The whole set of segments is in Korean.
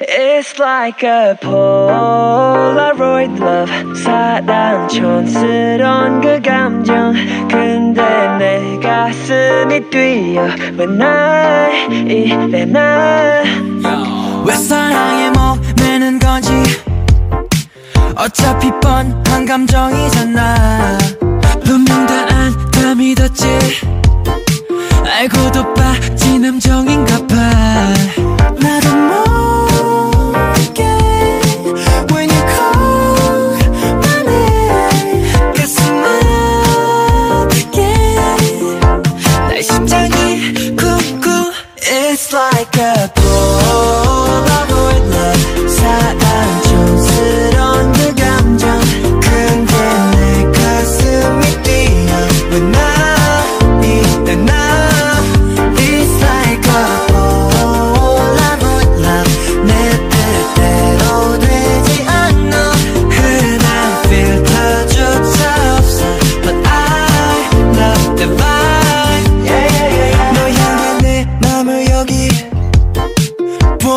It's like a Polaroid love. 사랑 촌스러운 그 감정. 근데 내 가슴이 뛰어. 왜날 이래 난왜 사랑에 목매는 건지? 어차피 뻔한 감정이잖아. 분명 다 안다 믿었지. 알고도 심장이 쿵쿵 It's like a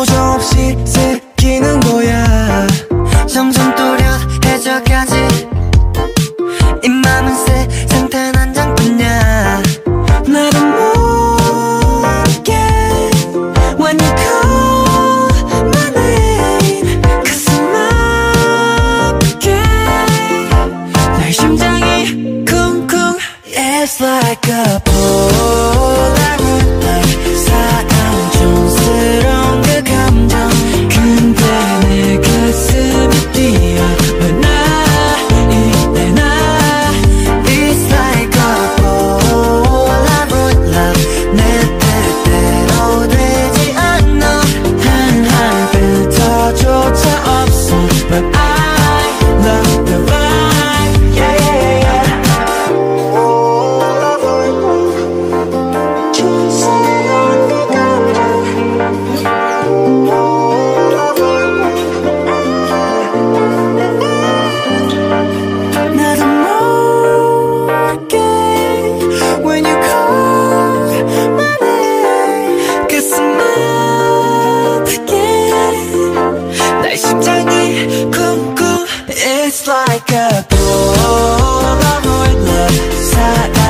보정 없이 새기는 거야. 점점 또렷해져가지. 이 맘은 세상 단 한 장뿐이야. 나도 모르게 call my name 가슴 아프게. 날 심장이 쿵쿵 It's like a like a pro. All I would love,